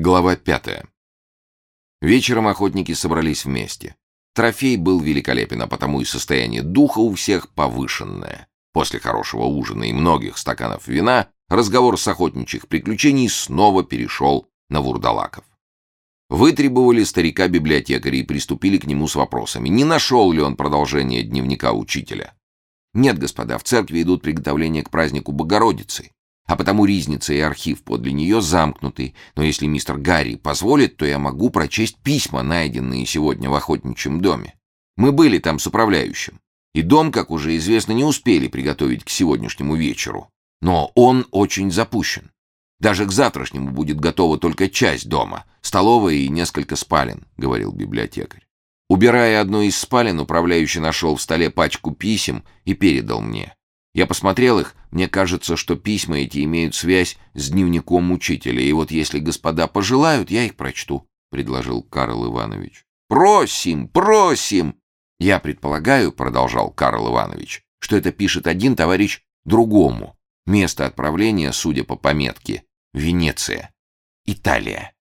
Глава пятая. Вечером охотники собрались вместе. Трофей был великолепен, а потому и состояние духа у всех повышенное. После хорошего ужина и многих стаканов вина разговор с охотничьих приключений снова перешел на вурдалаков. Вытребовали старика-библиотекаря и приступили к нему с вопросами, не нашел ли он продолжение дневника учителя. Нет, господа, в церкви идут приготовления к празднику Богородицы а потому ризница и архив подле нее замкнуты, но если мистер Гарри позволит, то я могу прочесть письма, найденные сегодня в охотничьем доме. Мы были там с управляющим, и дом, как уже известно, не успели приготовить к сегодняшнему вечеру. Но он очень запущен. Даже к завтрашнему будет готова только часть дома, столовая и несколько спален, — говорил библиотекарь. Убирая одну из спален, управляющий нашел в столе пачку писем и передал мне. Я посмотрел их, мне кажется, что письма эти имеют связь с дневником учителя, и вот если господа пожелают, я их прочту», — предложил Карл Иванович. «Просим, просим!» «Я предполагаю», — продолжал Карл Иванович, «что это пишет один товарищ другому. Место отправления, судя по пометке, Венеция, Италия».